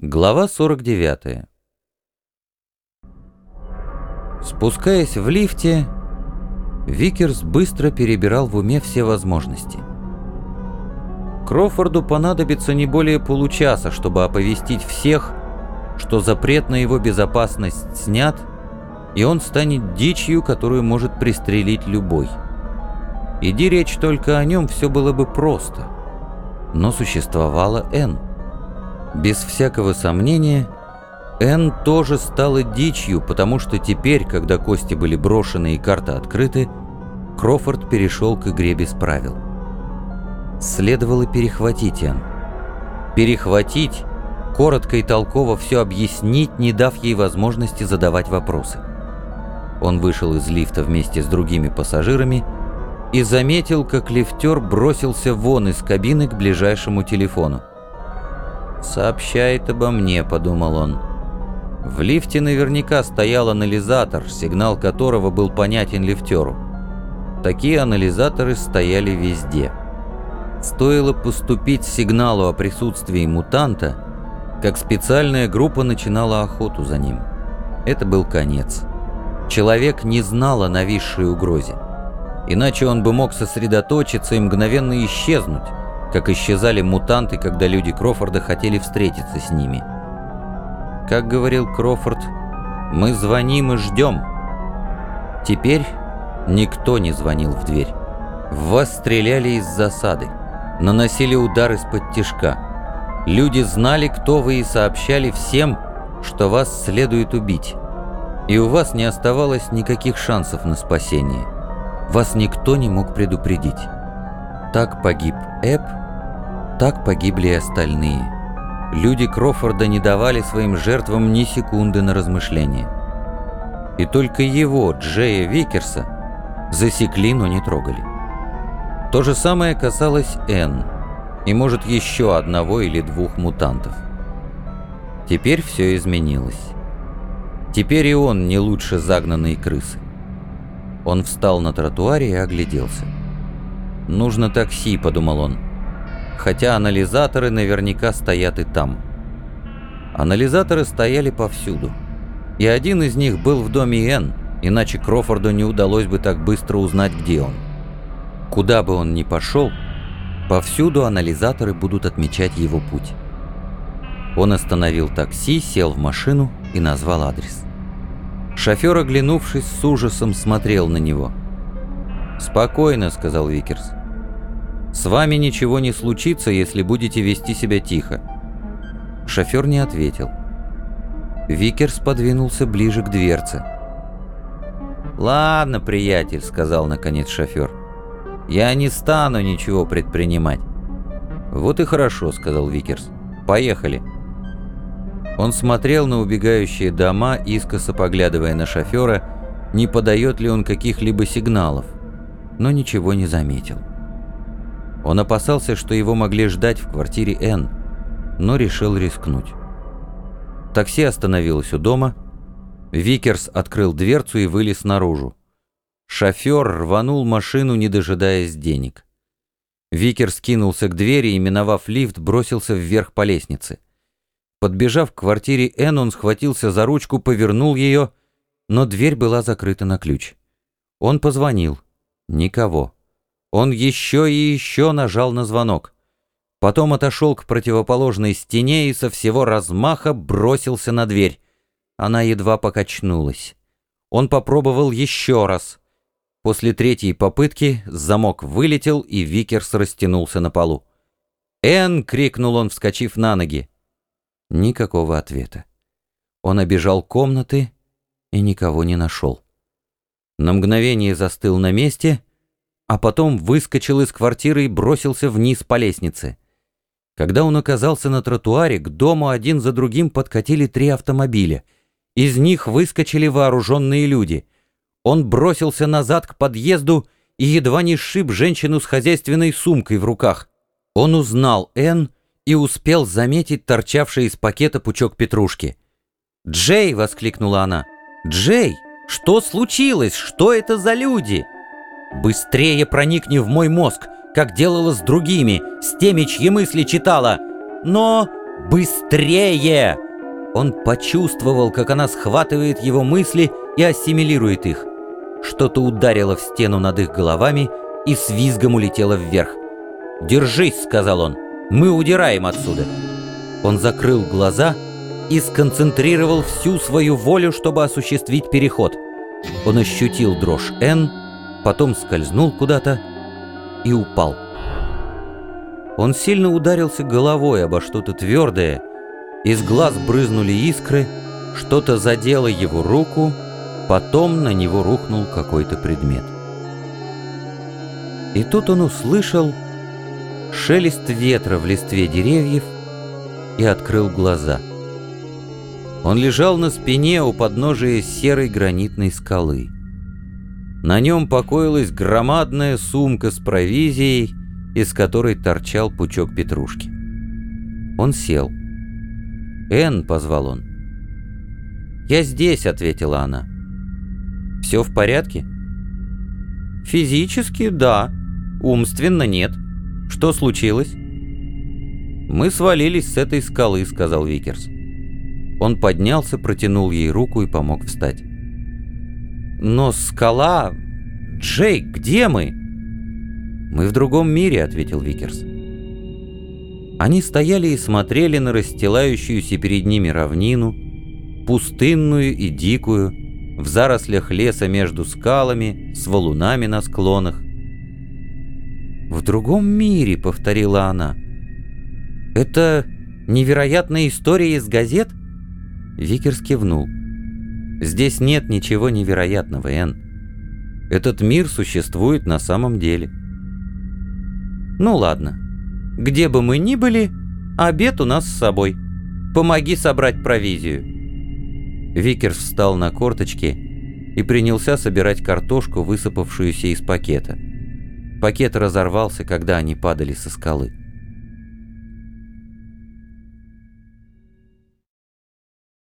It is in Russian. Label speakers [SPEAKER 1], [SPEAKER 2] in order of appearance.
[SPEAKER 1] Глава 49 Спускаясь в лифте, Викерс быстро перебирал в уме все возможности. Крофорду понадобится не более получаса, чтобы оповестить всех, что запрет на его безопасность снят, и он станет дичью, которую может пристрелить любой. Иди речь только о нем, все было бы просто. Но существовала Энн. Без всякого сомнения, Энн тоже стала дичью, потому что теперь, когда кости были брошены и карты открыты, Крофорд перешел к игре без правил. Следовало перехватить Энн. Перехватить, коротко и толково все объяснить, не дав ей возможности задавать вопросы. Он вышел из лифта вместе с другими пассажирами и заметил, как лифтер бросился вон из кабины к ближайшему телефону. «Сообщает обо мне», — подумал он. В лифте наверняка стоял анализатор, сигнал которого был понятен лифтеру. Такие анализаторы стояли везде. Стоило поступить сигналу о присутствии мутанта, как специальная группа начинала охоту за ним. Это был конец. Человек не знал о нависшей угрозе. Иначе он бы мог сосредоточиться и мгновенно исчезнуть, как исчезали мутанты, когда люди Крофорда хотели встретиться с ними. Как говорил Крофорд, «Мы звоним и ждем». Теперь никто не звонил в дверь. В вас стреляли из засады, наносили удар из-под тишка. Люди знали, кто вы, и сообщали всем, что вас следует убить. И у вас не оставалось никаких шансов на спасение. Вас никто не мог предупредить. Так погиб Эб, так погибли и остальные. Люди Крофорда не давали своим жертвам ни секунды на размышление. И только его, Джея Викерса, засекли, но не трогали. То же самое касалось Энн и, может, еще одного или двух мутантов. Теперь все изменилось. Теперь и он не лучше загнанной крысы. Он встал на тротуаре и огляделся. «Нужно такси», — подумал он. Хотя анализаторы наверняка стоят и там. Анализаторы стояли повсюду. И один из них был в доме Н, иначе Крофорду не удалось бы так быстро узнать, где он. Куда бы он ни пошел, повсюду анализаторы будут отмечать его путь. Он остановил такси, сел в машину и назвал адрес. Шофер, оглянувшись с ужасом, смотрел на него. «Спокойно», — сказал Викерс. «С вами ничего не случится, если будете вести себя тихо». Шофер не ответил. Викерс подвинулся ближе к дверце. «Ладно, приятель», — сказал наконец шофер. «Я не стану ничего предпринимать». «Вот и хорошо», — сказал Викерс. «Поехали». Он смотрел на убегающие дома, искоса поглядывая на шофера, не подает ли он каких-либо сигналов но ничего не заметил. Он опасался, что его могли ждать в квартире Энн, но решил рискнуть. Такси остановилось у дома. Викерс открыл дверцу и вылез наружу. Шофер рванул машину, не дожидаясь денег. Викерс кинулся к двери и, миновав лифт, бросился вверх по лестнице. Подбежав к квартире Энн, он схватился за ручку, повернул ее, но дверь была закрыта на ключ. Он позвонил. Никого. Он еще и еще нажал на звонок. Потом отошел к противоположной стене и со всего размаха бросился на дверь. Она едва покачнулась. Он попробовал еще раз. После третьей попытки замок вылетел, и Викерс растянулся на полу. «Энн!» — крикнул он, вскочив на ноги. Никакого ответа. Он обежал комнаты и никого не нашел на мгновение застыл на месте, а потом выскочил из квартиры и бросился вниз по лестнице. Когда он оказался на тротуаре, к дому один за другим подкатили три автомобиля. Из них выскочили вооруженные люди. Он бросился назад к подъезду и едва не сшиб женщину с хозяйственной сумкой в руках. Он узнал Энн и успел заметить торчавший из пакета пучок петрушки. «Джей!» — воскликнула она. «Джей!» Что случилось? Что это за люди? Быстрее проникни в мой мозг, как делала с другими, с теми, чьи мысли читала. Но... «Быстрее!» Он почувствовал, как она схватывает его мысли и ассимилирует их. Что-то ударило в стену над их головами и с визгом улетело вверх. «Держись!» — сказал он. «Мы удираем отсюда!» Он закрыл глаза и сконцентрировал всю свою волю, чтобы осуществить переход. Он ощутил дрожь Н, потом скользнул куда-то и упал. Он сильно ударился головой обо что-то твердое, из глаз брызнули искры, что-то задело его руку, потом на него рухнул какой-то предмет. И тут он услышал шелест ветра в листве деревьев и открыл глаза. Он лежал на спине у подножия серой гранитной скалы. На нем покоилась громадная сумка с провизией, из которой торчал пучок петрушки. Он сел. «Энн», — позвал он. «Я здесь», — ответила она. «Все в порядке?» «Физически, да. Умственно, нет. Что случилось?» «Мы свалились с этой скалы», — сказал Викерс. Он поднялся, протянул ей руку и помог встать. «Но скала... Джейк, где мы?» «Мы в другом мире», — ответил Викерс. Они стояли и смотрели на расстилающуюся перед ними равнину, пустынную и дикую, в зарослях леса между скалами, с валунами на склонах. «В другом мире», — повторила она. «Это невероятная история из газет?» Викерс кивнул. «Здесь нет ничего невероятного, Энн. Этот мир существует на самом деле». «Ну ладно. Где бы мы ни были, обед у нас с собой. Помоги собрать провизию». Викерс встал на корточки и принялся собирать картошку, высыпавшуюся из пакета. Пакет разорвался, когда они падали со скалы.